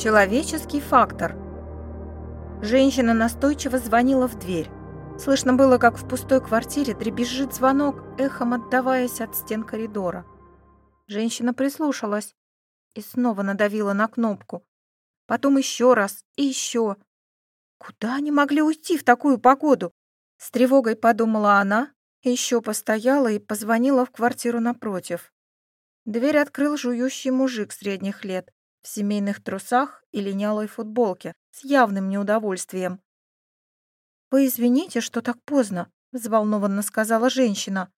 Человеческий фактор. Женщина настойчиво звонила в дверь. Слышно было, как в пустой квартире дребезжит звонок, эхом отдаваясь от стен коридора. Женщина прислушалась и снова надавила на кнопку. Потом еще раз и еще. Куда они могли уйти в такую погоду? С тревогой подумала она, еще постояла и позвонила в квартиру напротив. Дверь открыл жующий мужик средних лет в семейных трусах и линялой футболке с явным неудовольствием. «Вы извините, что так поздно», — взволнованно сказала женщина.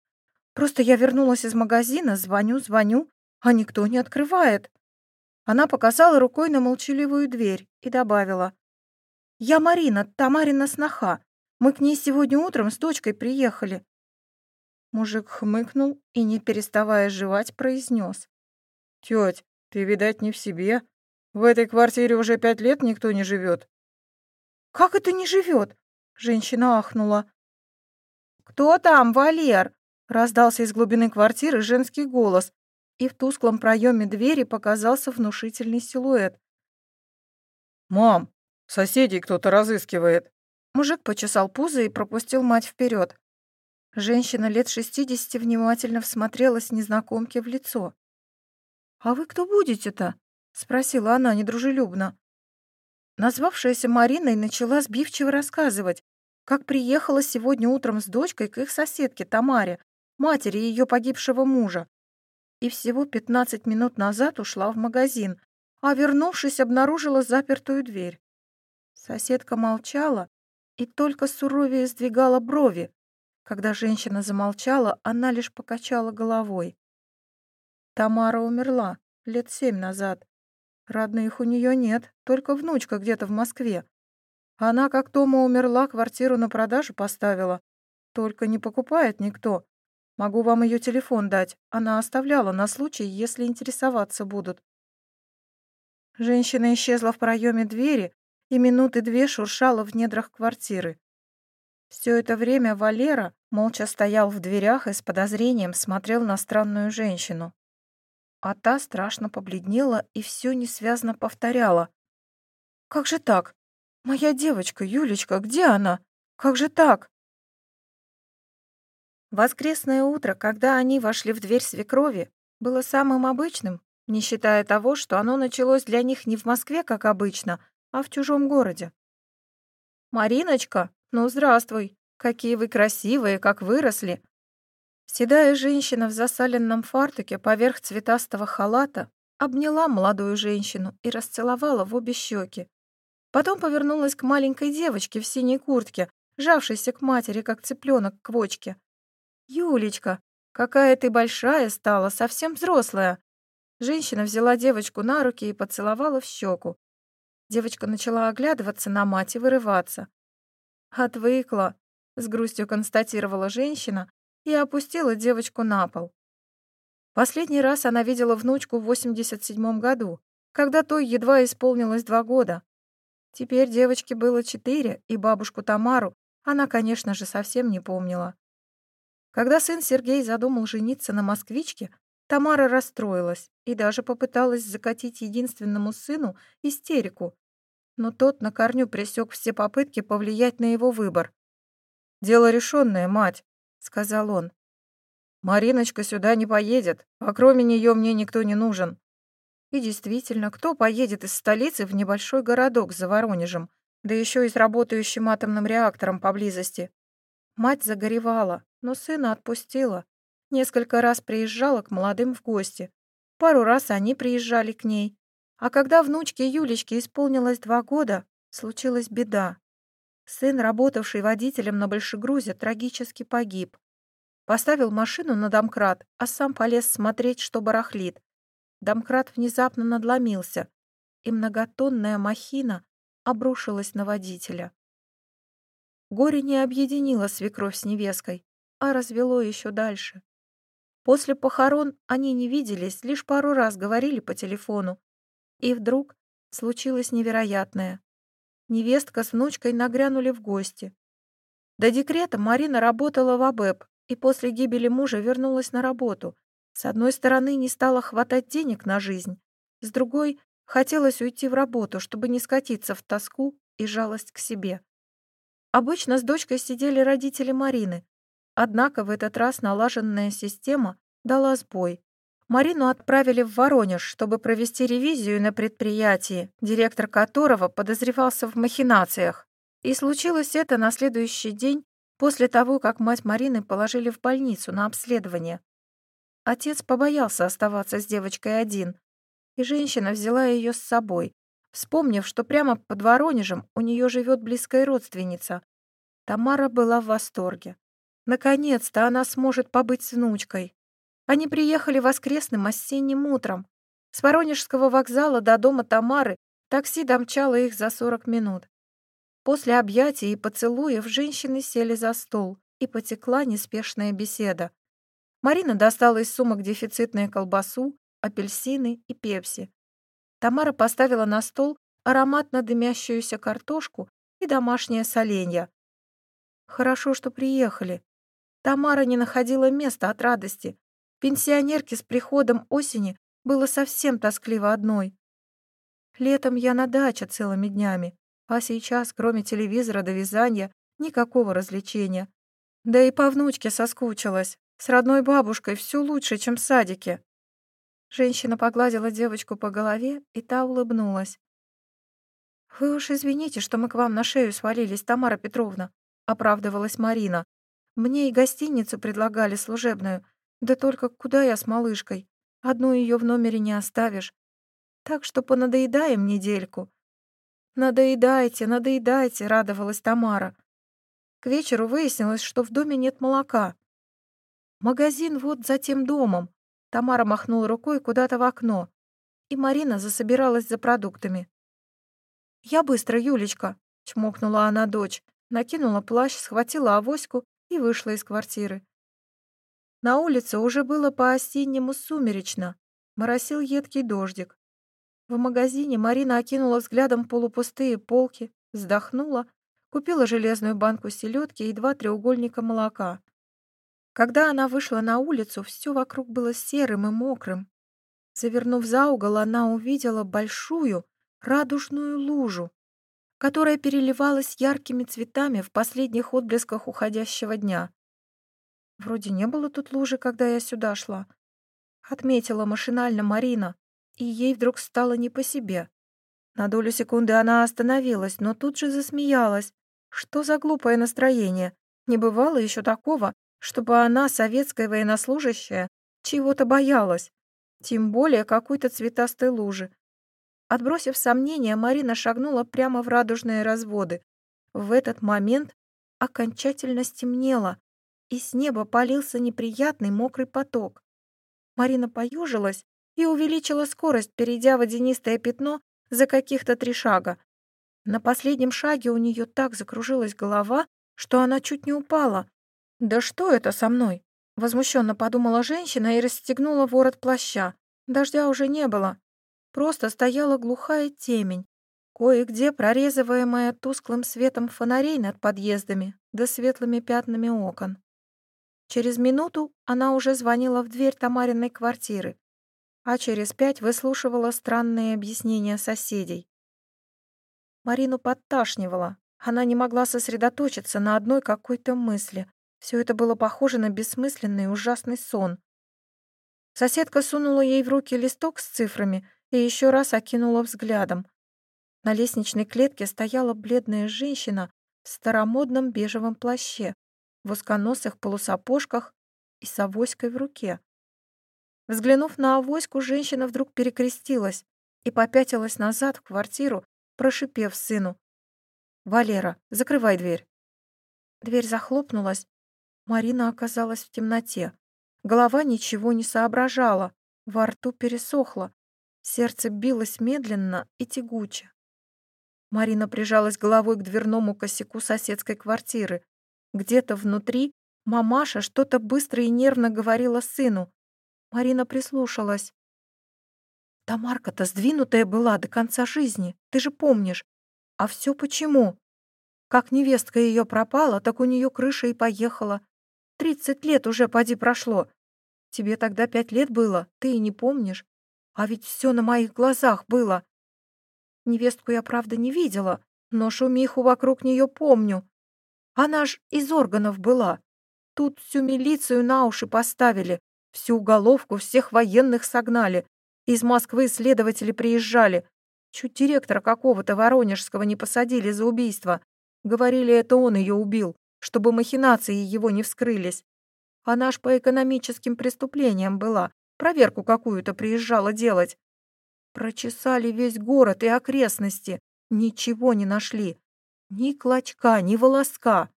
«Просто я вернулась из магазина, звоню, звоню, а никто не открывает». Она показала рукой на молчаливую дверь и добавила. «Я Марина, Тамарина сноха. Мы к ней сегодня утром с дочкой приехали». Мужик хмыкнул и, не переставая жевать, произнес. «Тёть, ты, видать, не в себе. В этой квартире уже пять лет никто не живет. Как это не живет? Женщина ахнула. Кто там, Валер? Раздался из глубины квартиры женский голос, и в тусклом проеме двери показался внушительный силуэт. «Мам, соседей кто-то разыскивает». Мужик почесал пузо и пропустил мать вперед. Женщина лет шестидесяти внимательно всмотрелась незнакомке в лицо. «А вы кто будете-то?» — спросила она недружелюбно. Назвавшаяся Мариной начала сбивчиво рассказывать, как приехала сегодня утром с дочкой к их соседке Тамаре, матери ее погибшего мужа, и всего пятнадцать минут назад ушла в магазин, а, вернувшись, обнаружила запертую дверь. Соседка молчала и только суровее сдвигала брови. Когда женщина замолчала, она лишь покачала головой. Тамара умерла лет семь назад. Родных у нее нет, только внучка где-то в Москве. Она, как Тома умерла, квартиру на продажу поставила. Только не покупает никто. Могу вам ее телефон дать. Она оставляла на случай, если интересоваться будут. Женщина исчезла в проеме двери и минуты две шуршала в недрах квартиры. Все это время Валера молча стоял в дверях и с подозрением смотрел на странную женщину а та страшно побледнела и все несвязно повторяла. «Как же так? Моя девочка, Юлечка, где она? Как же так?» Воскресное утро, когда они вошли в дверь свекрови, было самым обычным, не считая того, что оно началось для них не в Москве, как обычно, а в чужом городе. «Мариночка, ну здравствуй! Какие вы красивые, как выросли! Седая женщина в засаленном фартуке поверх цветастого халата обняла молодую женщину и расцеловала в обе щеки. Потом повернулась к маленькой девочке в синей куртке, жавшейся к матери, как цыпленок к квочке. «Юлечка, какая ты большая стала, совсем взрослая!» Женщина взяла девочку на руки и поцеловала в щеку. Девочка начала оглядываться на мать и вырываться. «Отвыкла», — с грустью констатировала женщина, и опустила девочку на пол. Последний раз она видела внучку в 87 году, когда той едва исполнилось два года. Теперь девочке было четыре, и бабушку Тамару она, конечно же, совсем не помнила. Когда сын Сергей задумал жениться на москвичке, Тамара расстроилась и даже попыталась закатить единственному сыну истерику, но тот на корню пресек все попытки повлиять на его выбор. «Дело решенное, мать сказал он. «Мариночка сюда не поедет, а кроме нее мне никто не нужен». И действительно, кто поедет из столицы в небольшой городок за Воронежем, да еще и с работающим атомным реактором поблизости? Мать загоревала, но сына отпустила. Несколько раз приезжала к молодым в гости. Пару раз они приезжали к ней. А когда внучке Юлечке исполнилось два года, случилась беда. Сын, работавший водителем на большегрузе, трагически погиб. Поставил машину на домкрат, а сам полез смотреть, что барахлит. Домкрат внезапно надломился, и многотонная махина обрушилась на водителя. Горе не объединило свекровь с невесткой, а развело еще дальше. После похорон они не виделись, лишь пару раз говорили по телефону. И вдруг случилось невероятное. Невестка с внучкой нагрянули в гости. До декрета Марина работала в АБЭП и после гибели мужа вернулась на работу. С одной стороны, не стало хватать денег на жизнь, с другой, Хотелось уйти в работу, чтобы не скатиться в тоску и жалость к себе. Обычно с дочкой сидели родители Марины, однако в этот раз налаженная система дала сбой. Марину отправили в Воронеж, чтобы провести ревизию на предприятии, директор которого подозревался в махинациях. И случилось это на следующий день после того, как мать Марины положили в больницу на обследование. Отец побоялся оставаться с девочкой один, и женщина взяла ее с собой, вспомнив, что прямо под Воронежем у нее живет близкая родственница. Тамара была в восторге. Наконец-то она сможет побыть с внучкой. Они приехали воскресным осенним утром. С Воронежского вокзала до дома Тамары такси домчало их за 40 минут. После объятий и поцелуев женщины сели за стол, и потекла неспешная беседа. Марина достала из сумок дефицитную колбасу, апельсины и пепси. Тамара поставила на стол ароматно дымящуюся картошку и домашнее соленья. Хорошо, что приехали. Тамара не находила места от радости. Пенсионерке с приходом осени было совсем тоскливо одной. Летом я на даче целыми днями, а сейчас, кроме телевизора до вязания, никакого развлечения. Да и по внучке соскучилась. С родной бабушкой все лучше, чем в садике. Женщина погладила девочку по голове, и та улыбнулась. «Вы уж извините, что мы к вам на шею свалились, Тамара Петровна», — оправдывалась Марина. «Мне и гостиницу предлагали служебную. Да только куда я с малышкой? Одну ее в номере не оставишь. Так что понадоедаем недельку». «Надоедайте, надоедайте», — радовалась Тамара. К вечеру выяснилось, что в доме нет молока. «Магазин вот за тем домом», Тамара махнула рукой куда-то в окно, и Марина засобиралась за продуктами. «Я быстро, Юлечка», — чмокнула она дочь, накинула плащ, схватила авоську и вышла из квартиры. На улице уже было по-осеннему сумеречно, моросил едкий дождик. В магазине Марина окинула взглядом полупустые полки, вздохнула, купила железную банку селедки и два треугольника молока. Когда она вышла на улицу, все вокруг было серым и мокрым. Завернув за угол, она увидела большую радужную лужу, которая переливалась яркими цветами в последних отблесках уходящего дня. Вроде не было тут лужи, когда я сюда шла. Отметила машинально Марина, и ей вдруг стало не по себе. На долю секунды она остановилась, но тут же засмеялась. Что за глупое настроение? Не бывало еще такого, чтобы она, советская военнослужащая, чего-то боялась, тем более какой-то цветастой лужи. Отбросив сомнения, Марина шагнула прямо в радужные разводы. В этот момент окончательно стемнело, и с неба полился неприятный мокрый поток. Марина поюжилась и увеличила скорость, перейдя водянистое пятно за каких-то три шага. На последнем шаге у нее так закружилась голова, что она чуть не упала. «Да что это со мной?» — возмущенно подумала женщина и расстегнула ворот плаща. Дождя уже не было. Просто стояла глухая темень, кое-где прорезываемая тусклым светом фонарей над подъездами да светлыми пятнами окон. Через минуту она уже звонила в дверь Тамариной квартиры, а через пять выслушивала странные объяснения соседей. Марину подташнивала. Она не могла сосредоточиться на одной какой-то мысли. Все это было похоже на бессмысленный ужасный сон. Соседка сунула ей в руки листок с цифрами и еще раз окинула взглядом. На лестничной клетке стояла бледная женщина в старомодном бежевом плаще, в узконосых полусапожках и с авоськой в руке. Взглянув на авоську, женщина вдруг перекрестилась и попятилась назад в квартиру, прошипев сыну. «Валера, закрывай дверь». Дверь захлопнулась, Марина оказалась в темноте. Голова ничего не соображала, во рту пересохло, сердце билось медленно и тягуче. Марина прижалась головой к дверному косяку соседской квартиры. Где-то внутри мамаша что-то быстро и нервно говорила сыну. Марина прислушалась. «Тамарка-то сдвинутая была до конца жизни, ты же помнишь. А все почему? Как невестка ее пропала, так у нее крыша и поехала. Тридцать лет уже поди прошло. Тебе тогда пять лет было, ты и не помнишь. А ведь все на моих глазах было. Невестку я, правда, не видела, но шумиху вокруг нее помню. Она ж из органов была. Тут всю милицию на уши поставили, всю уголовку, всех военных согнали. Из Москвы следователи приезжали. Чуть директора какого-то Воронежского не посадили за убийство. Говорили, это он ее убил, чтобы махинации его не вскрылись. Она ж по экономическим преступлениям была, проверку какую-то приезжала делать. Прочесали весь город и окрестности, ничего не нашли. Ни клочка, ни волоска.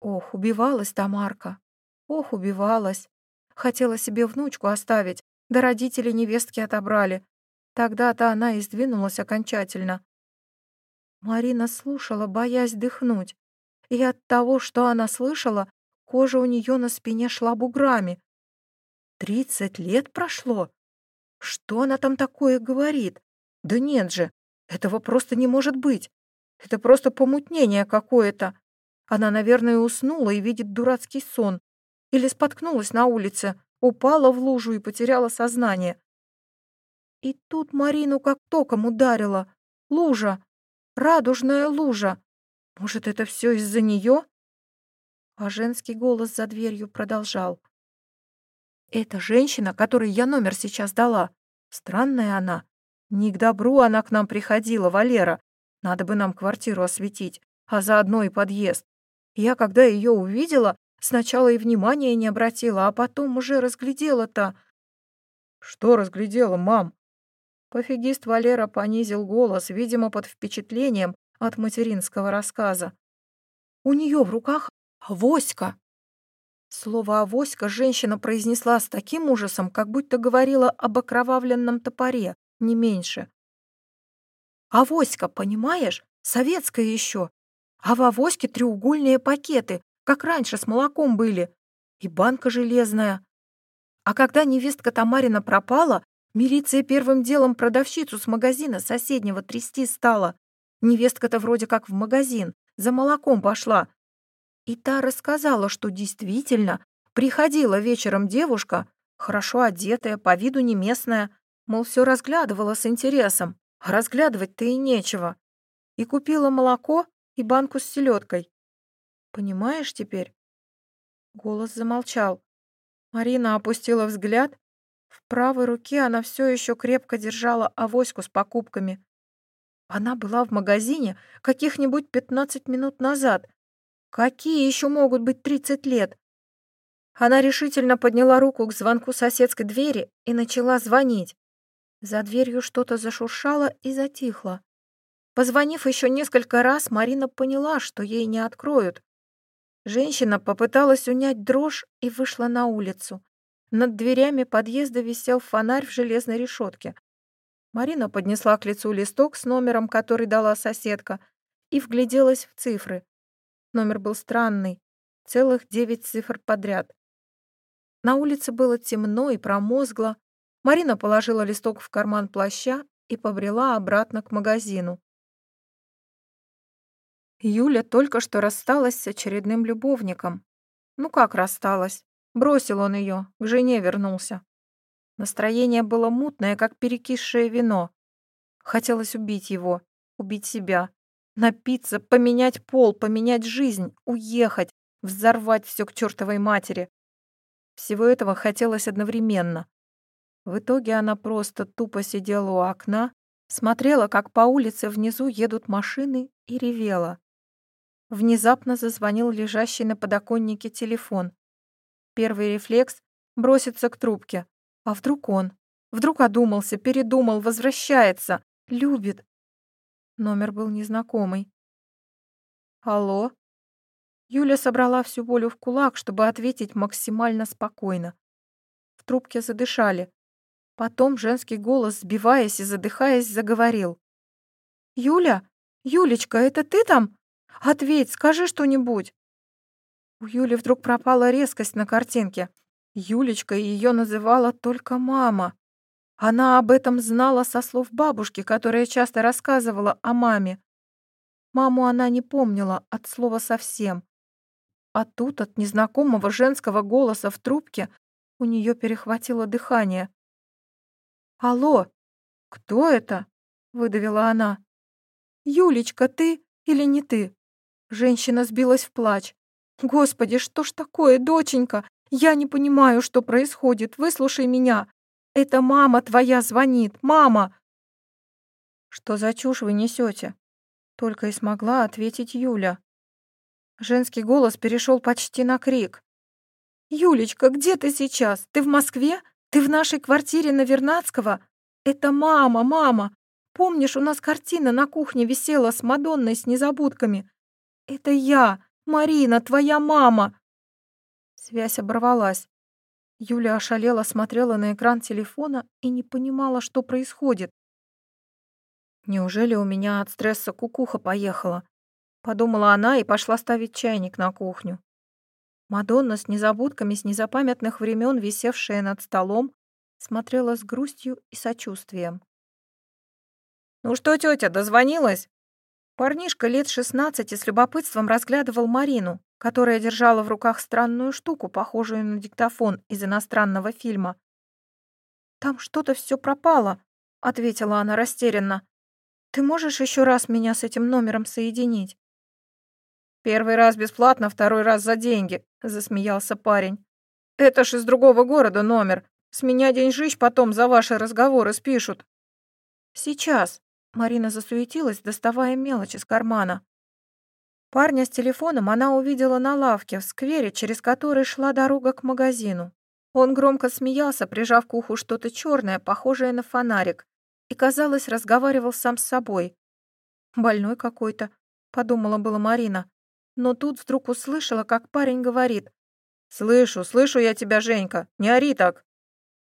Ох, убивалась Тамарка. Ох, убивалась. Хотела себе внучку оставить, да родители невестки отобрали. Тогда-то она и сдвинулась окончательно. Марина слушала, боясь дыхнуть. И от того, что она слышала, кожа у нее на спине шла буграми. Тридцать лет прошло? Что она там такое говорит? Да нет же, этого просто не может быть. Это просто помутнение какое-то. Она, наверное, уснула и видит дурацкий сон. Или споткнулась на улице, упала в лужу и потеряла сознание. И тут Марину как током ударила. Лужа. Радужная лужа. Может, это все из-за нее? А женский голос за дверью продолжал. «Это женщина, которой я номер сейчас дала. Странная она. Не к добру она к нам приходила, Валера. Надо бы нам квартиру осветить, а заодно и подъезд. Я, когда ее увидела, сначала и внимания не обратила, а потом уже разглядела-то. Что разглядела, мам? Пофигист Валера понизил голос, видимо, под впечатлением от материнского рассказа. У нее в руках авоська. Слово «авоська» женщина произнесла с таким ужасом, как будто говорила об окровавленном топоре, не меньше. «Авоська, понимаешь? Советская еще. А в авоське треугольные пакеты, как раньше с молоком были. И банка железная. А когда невестка Тамарина пропала, милиция первым делом продавщицу с магазина соседнего трясти стала. Невестка-то вроде как в магазин, за молоком пошла. И та рассказала, что действительно приходила вечером девушка, хорошо одетая, по виду не местная, мол, все разглядывала с интересом, а разглядывать-то и нечего. И купила молоко и банку с селедкой. Понимаешь теперь?» Голос замолчал. Марина опустила взгляд. В правой руке она все еще крепко держала авоську с покупками. Она была в магазине каких-нибудь пятнадцать минут назад. Какие еще могут быть тридцать лет? Она решительно подняла руку к звонку соседской двери и начала звонить. За дверью что-то зашуршало и затихло. Позвонив еще несколько раз, Марина поняла, что ей не откроют. Женщина попыталась унять дрожь и вышла на улицу. Над дверями подъезда висел фонарь в железной решетке. Марина поднесла к лицу листок с номером, который дала соседка, и вгляделась в цифры. Номер был странный, целых девять цифр подряд. На улице было темно и промозгло. Марина положила листок в карман плаща и побрела обратно к магазину. Юля только что рассталась с очередным любовником. Ну как рассталась? Бросил он ее, к жене вернулся. Настроение было мутное, как перекисшее вино. Хотелось убить его, убить себя, напиться, поменять пол, поменять жизнь, уехать, взорвать все к чертовой матери. Всего этого хотелось одновременно. В итоге она просто тупо сидела у окна, смотрела, как по улице внизу едут машины, и ревела. Внезапно зазвонил лежащий на подоконнике телефон. Первый рефлекс — броситься к трубке. А вдруг он? Вдруг одумался, передумал, возвращается, любит. Номер был незнакомый. «Алло?» Юля собрала всю волю в кулак, чтобы ответить максимально спокойно. В трубке задышали. Потом женский голос, сбиваясь и задыхаясь, заговорил. «Юля? Юлечка, это ты там? Ответь, скажи что-нибудь!» У Юли вдруг пропала резкость на картинке. Юлечка ее называла только мама. Она об этом знала со слов бабушки, которая часто рассказывала о маме. Маму она не помнила от слова совсем. А тут от незнакомого женского голоса в трубке у нее перехватило дыхание. «Алло, кто это?» — выдавила она. «Юлечка, ты или не ты?» Женщина сбилась в плач. «Господи, что ж такое, доченька? Я не понимаю, что происходит. Выслушай меня. Это мама твоя звонит. Мама!» «Что за чушь вы несете?» Только и смогла ответить Юля. Женский голос перешел почти на крик. «Юлечка, где ты сейчас? Ты в Москве? Ты в нашей квартире на Вернадского? Это мама, мама! Помнишь, у нас картина на кухне висела с Мадонной с незабудками? Это я, Марина, твоя мама!» Связь оборвалась. Юля ошалела смотрела на экран телефона и не понимала, что происходит. «Неужели у меня от стресса кукуха поехала?» Подумала она и пошла ставить чайник на кухню. Мадонна с незабудками с незапамятных времен, висевшая над столом, смотрела с грустью и сочувствием. «Ну что, тетя, дозвонилась?» Парнишка лет шестнадцати с любопытством разглядывал Марину, которая держала в руках странную штуку, похожую на диктофон из иностранного фильма. «Там что-то все пропало», — ответила она растерянно. «Ты можешь еще раз меня с этим номером соединить?» «Первый раз бесплатно, второй раз за деньги», — засмеялся парень. «Это ж из другого города номер. С меня деньжищ потом за ваши разговоры спишут». «Сейчас», — Марина засуетилась, доставая мелочь из кармана. Парня с телефоном она увидела на лавке в сквере, через который шла дорога к магазину. Он громко смеялся, прижав к уху что-то черное, похожее на фонарик, и, казалось, разговаривал сам с собой. «Больной какой-то», — подумала была Марина но тут вдруг услышала, как парень говорит «Слышу, слышу я тебя, Женька, не ори так!»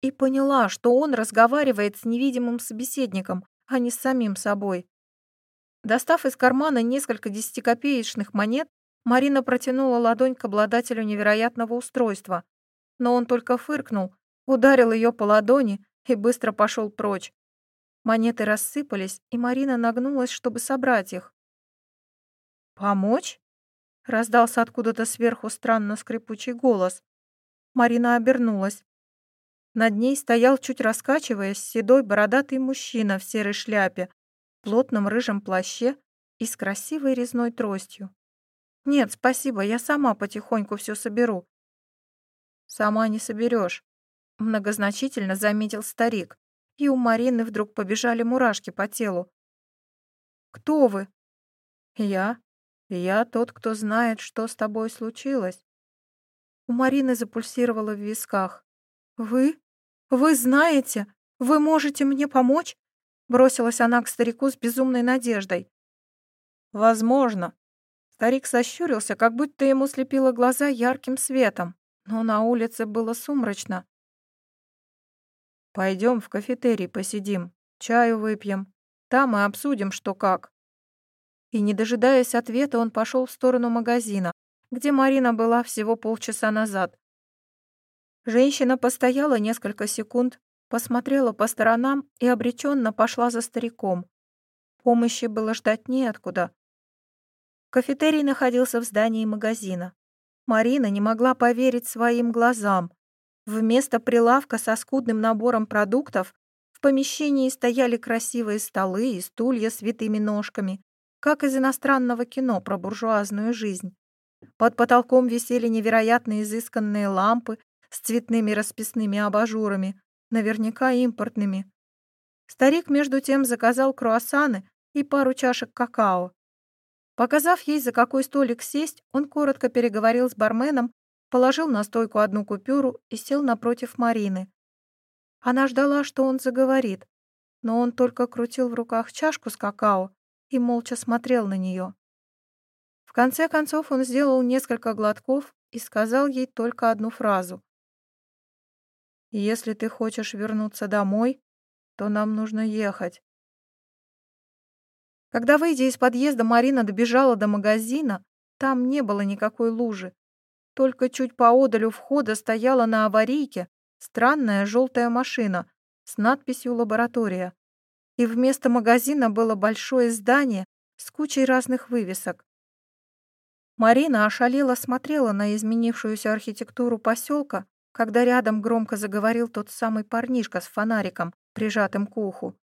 И поняла, что он разговаривает с невидимым собеседником, а не с самим собой. Достав из кармана несколько десятикопеечных монет, Марина протянула ладонь к обладателю невероятного устройства, но он только фыркнул, ударил ее по ладони и быстро пошел прочь. Монеты рассыпались, и Марина нагнулась, чтобы собрать их. «Помочь?» Раздался откуда-то сверху странно скрипучий голос. Марина обернулась. Над ней стоял, чуть раскачиваясь, седой бородатый мужчина в серой шляпе, плотном рыжем плаще и с красивой резной тростью. «Нет, спасибо, я сама потихоньку все соберу». «Сама не соберешь», — многозначительно заметил старик, и у Марины вдруг побежали мурашки по телу. «Кто вы?» «Я», я тот, кто знает, что с тобой случилось. У Марины запульсировало в висках. Вы? Вы знаете? Вы можете мне помочь? Бросилась она к старику с безумной надеждой. Возможно. Старик сощурился, как будто ему слепило глаза ярким светом, но на улице было сумрачно. Пойдем в кафетерий посидим, чаю выпьем. Там и обсудим, что как и, не дожидаясь ответа, он пошел в сторону магазина, где Марина была всего полчаса назад. Женщина постояла несколько секунд, посмотрела по сторонам и обреченно пошла за стариком. Помощи было ждать неоткуда. Кафетерий находился в здании магазина. Марина не могла поверить своим глазам. Вместо прилавка со скудным набором продуктов в помещении стояли красивые столы и стулья с витыми ножками, как из иностранного кино про буржуазную жизнь. Под потолком висели невероятно изысканные лампы с цветными расписными абажурами, наверняка импортными. Старик, между тем, заказал круассаны и пару чашек какао. Показав ей, за какой столик сесть, он коротко переговорил с барменом, положил на стойку одну купюру и сел напротив Марины. Она ждала, что он заговорит, но он только крутил в руках чашку с какао и молча смотрел на нее. В конце концов он сделал несколько глотков и сказал ей только одну фразу. «Если ты хочешь вернуться домой, то нам нужно ехать». Когда, выйдя из подъезда, Марина добежала до магазина, там не было никакой лужи. Только чуть поодаль у входа стояла на аварийке странная желтая машина с надписью «Лаборатория» и вместо магазина было большое здание с кучей разных вывесок. Марина ошалела смотрела на изменившуюся архитектуру поселка, когда рядом громко заговорил тот самый парнишка с фонариком, прижатым к уху.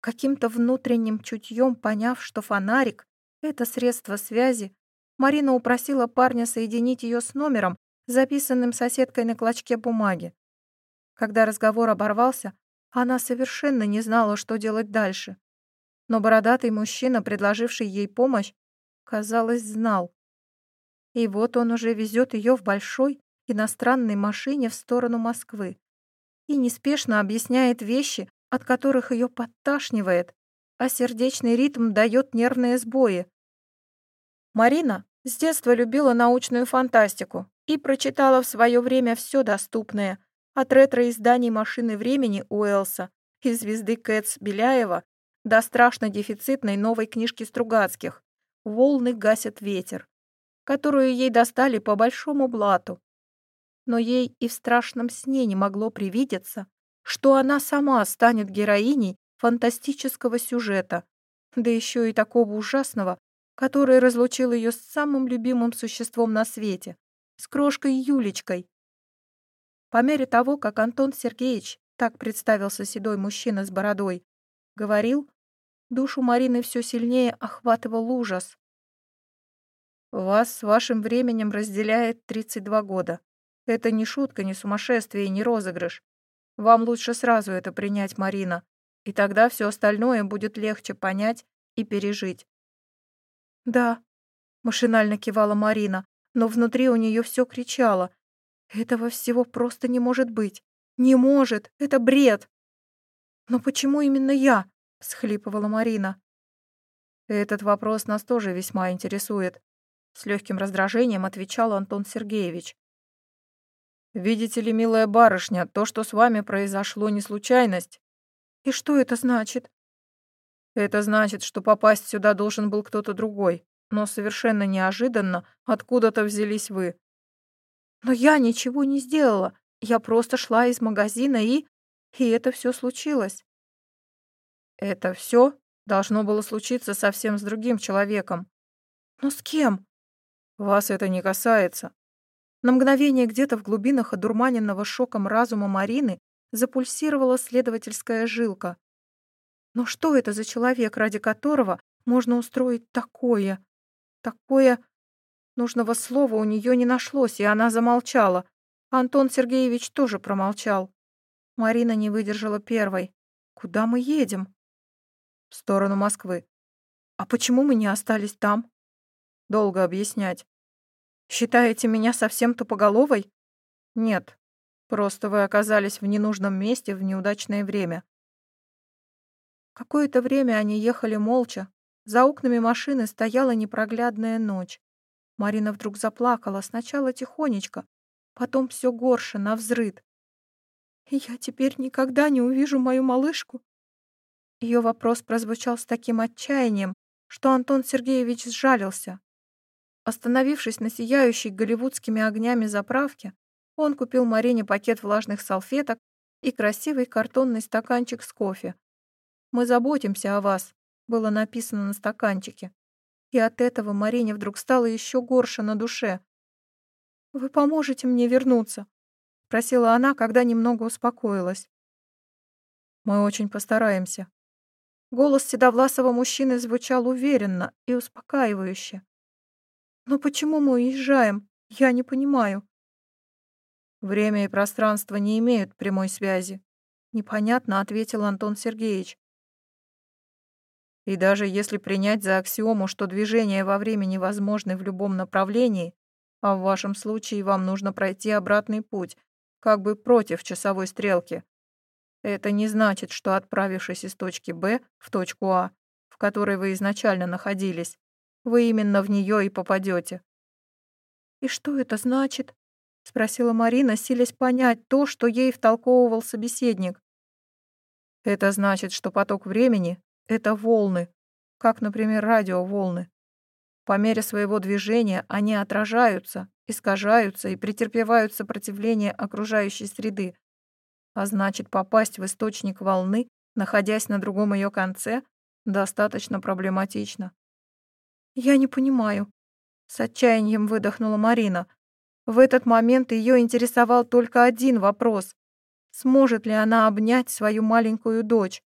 Каким-то внутренним чутьем поняв, что фонарик — это средство связи, Марина упросила парня соединить ее с номером, записанным соседкой на клочке бумаги. Когда разговор оборвался, она совершенно не знала, что делать дальше. Но бородатый мужчина, предложивший ей помощь, казалось, знал. И вот он уже везет ее в большой иностранной машине в сторону Москвы и неспешно объясняет вещи, от которых ее подташнивает, а сердечный ритм дает нервные сбои. Марина с детства любила научную фантастику и прочитала в свое время все доступное, от ретро-изданий «Машины времени» Уэлса и «Звезды Кэтс» Беляева до страшно дефицитной новой книжки Стругацких «Волны гасят ветер», которую ей достали по большому блату. Но ей и в страшном сне не могло привидеться, что она сама станет героиней фантастического сюжета, да еще и такого ужасного, который разлучил ее с самым любимым существом на свете, с крошкой Юлечкой, по мере того, как Антон Сергеевич, так представился седой мужчина с бородой, говорил, душу Марины все сильнее охватывал ужас. «Вас с вашим временем разделяет 32 года. Это не шутка, не сумасшествие не розыгрыш. Вам лучше сразу это принять, Марина, и тогда все остальное будет легче понять и пережить». «Да», — машинально кивала Марина, но внутри у нее все кричало, этого всего просто не может быть. Не может, это бред. Но почему именно я? всхлипывала Марина. Этот вопрос нас тоже весьма интересует, с легким раздражением отвечал Антон Сергеевич. Видите ли, милая барышня, то, что с вами произошло, не случайность. И что это значит? Это значит, что попасть сюда должен был кто-то другой, но совершенно неожиданно откуда-то взялись вы. Но я ничего не сделала. Я просто шла из магазина и... И это все случилось. Это все должно было случиться совсем с другим человеком. Но с кем? Вас это не касается. На мгновение где-то в глубинах одурманенного шоком разума Марины запульсировала следовательская жилка. Но что это за человек, ради которого можно устроить такое? Такое Нужного слова у нее не нашлось, и она замолчала. Антон Сергеевич тоже промолчал. Марина не выдержала первой. «Куда мы едем?» «В сторону Москвы». «А почему мы не остались там?» «Долго объяснять». «Считаете меня совсем тупоголовой?» «Нет. Просто вы оказались в ненужном месте в неудачное время». Какое-то время они ехали молча. За окнами машины стояла непроглядная ночь. Марина вдруг заплакала, сначала тихонечко, потом все горше, навзрыд. «Я теперь никогда не увижу мою малышку?» Ее вопрос прозвучал с таким отчаянием, что Антон Сергеевич сжалился. Остановившись на сияющей голливудскими огнями заправке, он купил Марине пакет влажных салфеток и красивый картонный стаканчик с кофе. «Мы заботимся о вас», было написано на стаканчике и от этого Марине вдруг стало еще горше на душе. «Вы поможете мне вернуться?» — просила она, когда немного успокоилась. «Мы очень постараемся». Голос седовласого мужчины звучал уверенно и успокаивающе. «Но почему мы уезжаем? Я не понимаю». «Время и пространство не имеют прямой связи», — непонятно ответил Антон Сергеевич. И даже если принять за аксиому, что движения во времени возможны в любом направлении, а в вашем случае вам нужно пройти обратный путь, как бы против часовой стрелки, это не значит, что отправившись из точки Б в точку А, в которой вы изначально находились, вы именно в нее и попадете. «И что это значит?» — спросила Марина, силясь понять то, что ей втолковывал собеседник. «Это значит, что поток времени это волны, как, например, радиоволны. По мере своего движения они отражаются, искажаются и претерпевают сопротивление окружающей среды. А значит, попасть в источник волны, находясь на другом ее конце, достаточно проблематично. «Я не понимаю», — с отчаянием выдохнула Марина. В этот момент ее интересовал только один вопрос. Сможет ли она обнять свою маленькую дочь?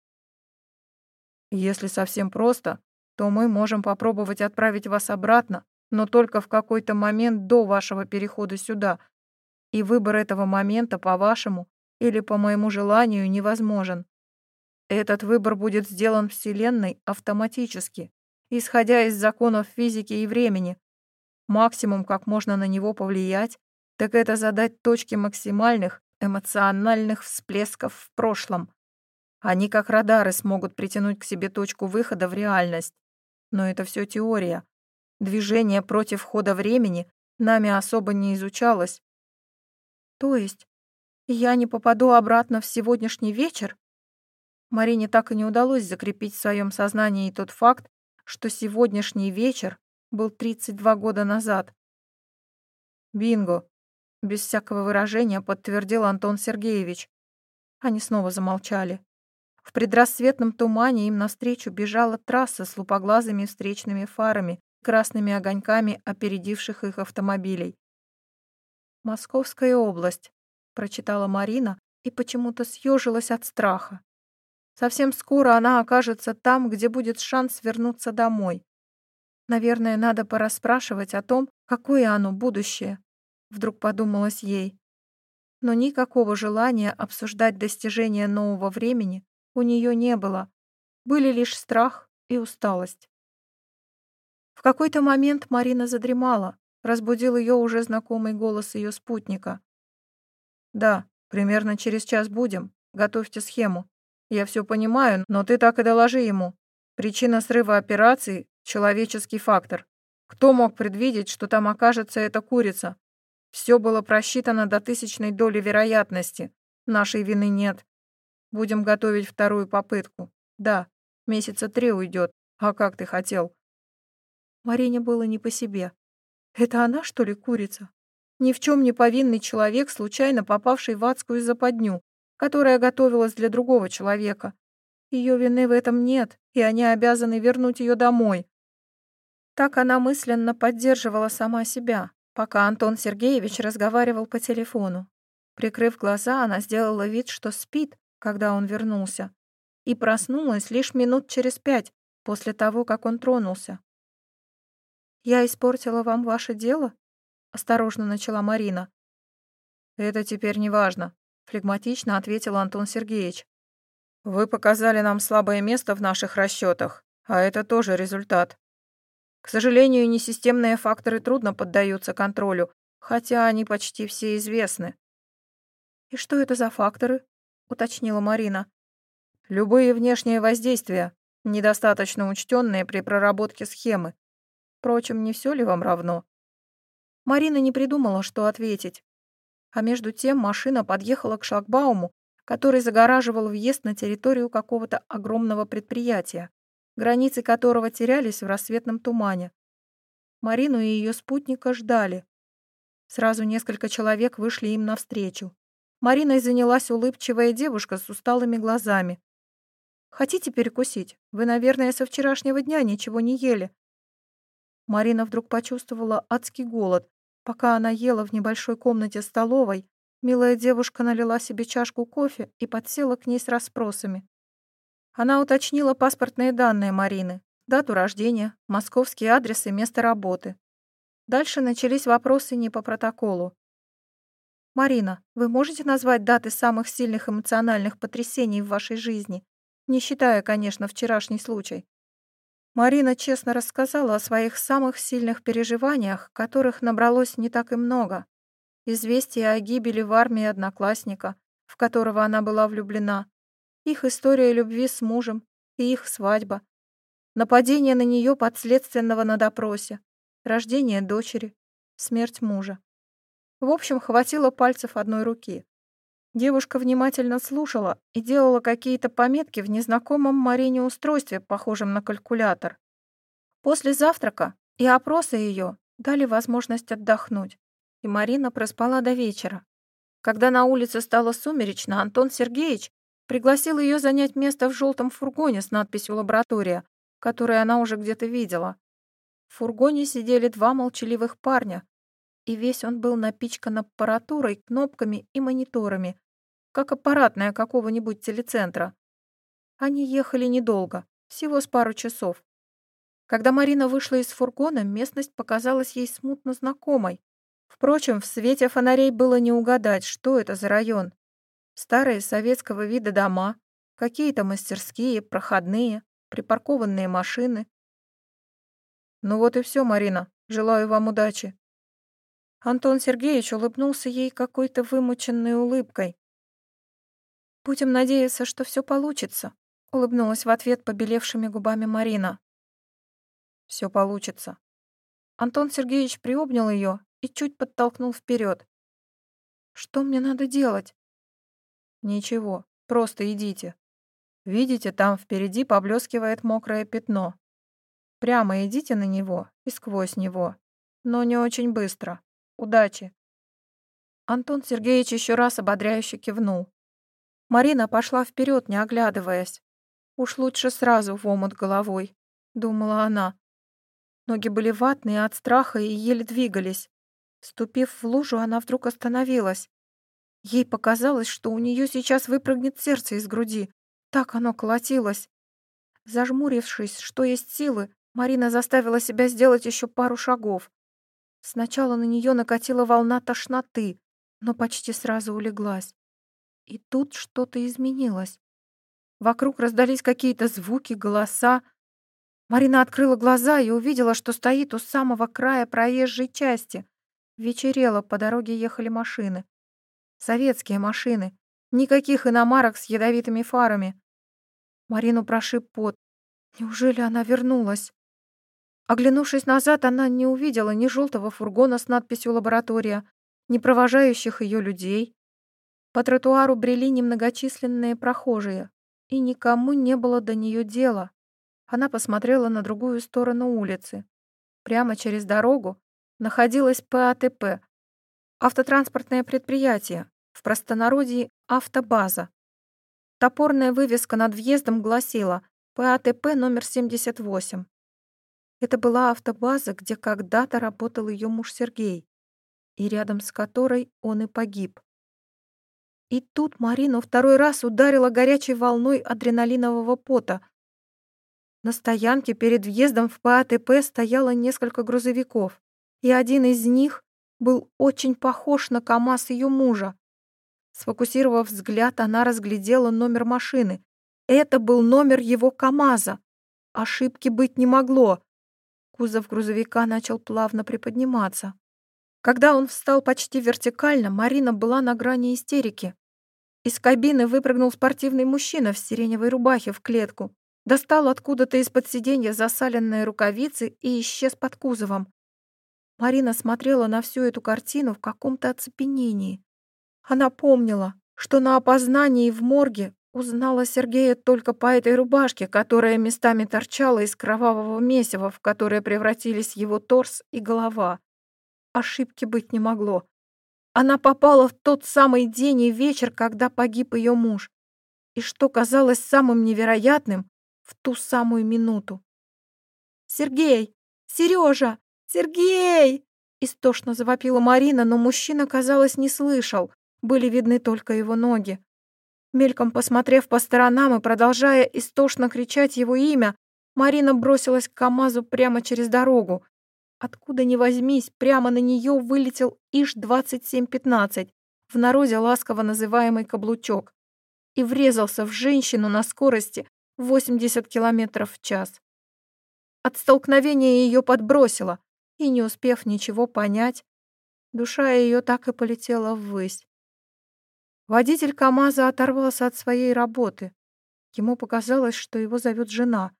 Если совсем просто, то мы можем попробовать отправить вас обратно, но только в какой-то момент до вашего перехода сюда. И выбор этого момента, по-вашему или по моему желанию, невозможен. Этот выбор будет сделан Вселенной автоматически, исходя из законов физики и времени. Максимум, как можно на него повлиять, так это задать точки максимальных эмоциональных всплесков в прошлом. Они, как радары, смогут притянуть к себе точку выхода в реальность. Но это все теория. Движение против хода времени нами особо не изучалось. То есть я не попаду обратно в сегодняшний вечер? Марине так и не удалось закрепить в своем сознании тот факт, что сегодняшний вечер был 32 года назад. «Бинго!» — без всякого выражения подтвердил Антон Сергеевич. Они снова замолчали. В предрассветном тумане им навстречу бежала трасса с лупоглазыми встречными фарами, красными огоньками опередивших их автомобилей. «Московская область», — прочитала Марина и почему-то съежилась от страха. Совсем скоро она окажется там, где будет шанс вернуться домой. Наверное, надо порасспрашивать о том, какое оно будущее, вдруг подумалось ей. Но никакого желания обсуждать достижения нового времени у нее не было. Были лишь страх и усталость. В какой-то момент Марина задремала, разбудил ее уже знакомый голос ее спутника. «Да, примерно через час будем. Готовьте схему. Я все понимаю, но ты так и доложи ему. Причина срыва операции — человеческий фактор. Кто мог предвидеть, что там окажется эта курица? Все было просчитано до тысячной доли вероятности. Нашей вины нет. Будем готовить вторую попытку. Да, месяца три уйдет. А как ты хотел?» Марине было не по себе. Это она, что ли, курица? Ни в чем не повинный человек, случайно попавший в адскую западню, которая готовилась для другого человека. Ее вины в этом нет, и они обязаны вернуть ее домой. Так она мысленно поддерживала сама себя, пока Антон Сергеевич разговаривал по телефону. Прикрыв глаза, она сделала вид, что спит, когда он вернулся, и проснулась лишь минут через пять после того, как он тронулся. «Я испортила вам ваше дело?» — осторожно начала Марина. «Это теперь не важно флегматично ответил Антон Сергеевич. Вы показали нам слабое место в наших расчетах, а это тоже результат. К сожалению, несистемные факторы трудно поддаются контролю, хотя они почти все известны. «И что это за факторы?» — уточнила Марина. «Любые внешние воздействия, недостаточно учтенные при проработке схемы. Впрочем, не все ли вам равно?» Марина не придумала, что ответить. А между тем машина подъехала к шлагбауму, который загораживал въезд на территорию какого-то огромного предприятия, границы которого терялись в рассветном тумане. Марину и ее спутника ждали. Сразу несколько человек вышли им навстречу. Мариной занялась улыбчивая девушка с усталыми глазами. «Хотите перекусить? Вы, наверное, со вчерашнего дня ничего не ели». Марина вдруг почувствовала адский голод Пока она ела в небольшой комнате столовой, милая девушка налила себе чашку кофе и подсела к ней с расспросами. Она уточнила паспортные данные Марины, дату рождения, московский адрес и место работы. Дальше начались вопросы не по протоколу. «Марина, вы можете назвать даты самых сильных эмоциональных потрясений в вашей жизни, не считая, конечно, вчерашний случай?» Марина честно рассказала о своих самых сильных переживаниях, которых набралось не так и много. Известие о гибели в армии одноклассника, в которого она была влюблена, их история любви с мужем и их свадьба, нападение на нее подследственного на допросе, рождение дочери, смерть мужа. В общем, хватило пальцев одной руки. Девушка внимательно слушала и делала какие-то пометки в незнакомом Марине устройстве, похожем на калькулятор. После завтрака и опроса ее дали возможность отдохнуть, и Марина проспала до вечера. Когда на улице стало сумеречно, Антон Сергеевич пригласил ее занять место в желтом фургоне с надписью «Лаборатория», которую она уже где-то видела. В фургоне сидели два молчаливых парня и весь он был напичкан аппаратурой, кнопками и мониторами, как аппаратная какого-нибудь телецентра. Они ехали недолго, Всего с пару часов. Когда Марина вышла из фургона, местность показалась ей смутно знакомой. Впрочем, в свете фонарей было не угадать, что это за район. Старые советского вида дома, какие-то мастерские, проходные, припаркованные машины. «Ну вот и все, Марина. Желаю вам удачи». Антон Сергеевич улыбнулся ей какой-то вымученной улыбкой. «Будем надеяться, что все получится», — улыбнулась в ответ побелевшими губами Марина. Все получится». Антон Сергеевич приобнял ее и чуть подтолкнул вперед. «Что мне надо делать?» «Ничего, просто идите. Видите, там впереди поблескивает мокрое пятно. Прямо идите на него и сквозь него, но не очень быстро. Удачи!» Антон Сергеевич еще раз ободряюще кивнул. Марина пошла вперед, не оглядываясь. «Уж лучше сразу в омут головой», — думала она. Ноги были ватные от страха и еле двигались. Ступив в лужу, она вдруг остановилась. Ей показалось, что у нее сейчас выпрыгнет сердце из груди. Так оно колотилось. Зажмурившись, что есть силы, Марина заставила себя сделать еще пару шагов. Сначала на нее накатила волна тошноты, но почти сразу улеглась. И тут что-то изменилось. Вокруг раздались какие-то звуки, голоса. Марина открыла глаза и увидела, что стоит у самого края проезжей части. Вечерело, по дороге ехали машины. Советские машины. Никаких иномарок с ядовитыми фарами. Марину прошиб пот. Неужели она вернулась? Оглянувшись назад, она не увидела ни желтого фургона с надписью «Лаборатория», ни провожающих ее людей. По тротуару брели немногочисленные прохожие, и никому не было до нее дела. Она посмотрела на другую сторону улицы. Прямо через дорогу находилось ПАТП — автотранспортное предприятие, в простонародье «Автобаза». Топорная вывеска над въездом гласила «ПАТП номер 78». Это была автобаза, где когда-то работал ее муж Сергей, и рядом с которой он и погиб. И тут Марину второй раз ударила горячей волной адреналинового пота. На стоянке перед въездом в ПАТП стояло несколько грузовиков, и один из них был очень похож на КамАЗ ее мужа. Сфокусировав взгляд, она разглядела номер машины. Это был номер его КамАЗа. Ошибки быть не могло. Кузов грузовика начал плавно приподниматься. Когда он встал почти вертикально, Марина была на грани истерики. Из кабины выпрыгнул спортивный мужчина в сиреневой рубахе в клетку, достал откуда-то из-под сиденья засаленные рукавицы и исчез под кузовом. Марина смотрела на всю эту картину в каком-то оцепенении. Она помнила, что на опознании в морге Узнала Сергея только по этой рубашке, которая местами торчала из кровавого месива, в которое превратились его торс и голова. Ошибки быть не могло. Она попала в тот самый день и вечер, когда погиб ее муж. И что казалось самым невероятным, в ту самую минуту. «Сергей! Сережа! Сергей!» Истошно завопила Марина, но мужчина, казалось, не слышал. Были видны только его ноги. Мельком посмотрев по сторонам и продолжая истошно кричать его имя, Марина бросилась к КамАЗу прямо через дорогу. Откуда ни возьмись, прямо на нее вылетел Иш-2715, в народе ласково называемый каблучок, и врезался в женщину на скорости 80 км в час. От столкновения ее подбросило, и, не успев ничего понять, душа ее так и полетела ввысь. Водитель КамАЗа оторвался от своей работы. Ему показалось, что его зовет жена.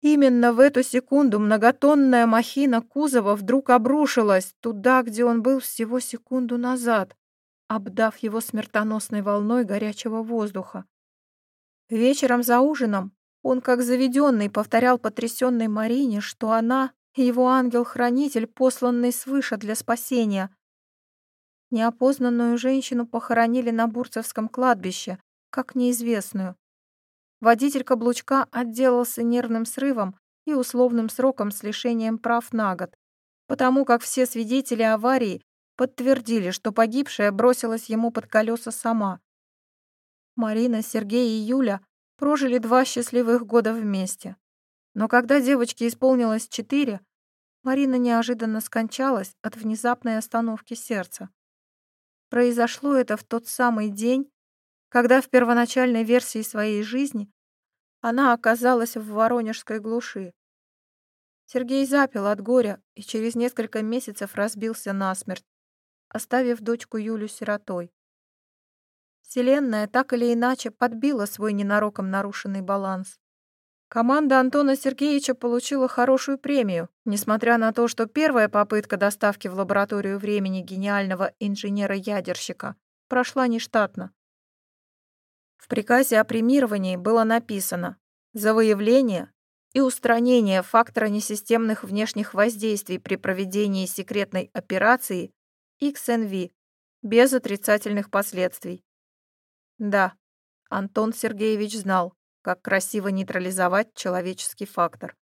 Именно в эту секунду многотонная махина кузова вдруг обрушилась туда, где он был всего секунду назад, обдав его смертоносной волной горячего воздуха. Вечером за ужином он, как заведенный, повторял потрясенной Марине, что она — его ангел-хранитель, посланный свыше для спасения, Неопознанную женщину похоронили на Бурцевском кладбище, как неизвестную. Водитель каблучка отделался нервным срывом и условным сроком с лишением прав на год, потому как все свидетели аварии подтвердили, что погибшая бросилась ему под колеса сама. Марина, Сергей и Юля Прожили два счастливых года вместе. Но когда девочке исполнилось четыре, Марина неожиданно скончалась от внезапной остановки сердца. Произошло это в тот самый день, когда в первоначальной версии своей жизни она оказалась в Воронежской глуши. Сергей запил от горя и через несколько месяцев разбился насмерть, оставив дочку Юлю сиротой. Вселенная так или иначе подбила свой ненароком нарушенный баланс. Команда Антона Сергеевича получила хорошую премию, несмотря на то, что первая попытка доставки в лабораторию времени гениального инженера-ядерщика прошла нештатно. В приказе о премировании было написано «За выявление и устранение фактора несистемных внешних воздействий при проведении секретной операции XNV без отрицательных последствий». Да, Антон Сергеевич знал, как красиво нейтрализовать человеческий фактор.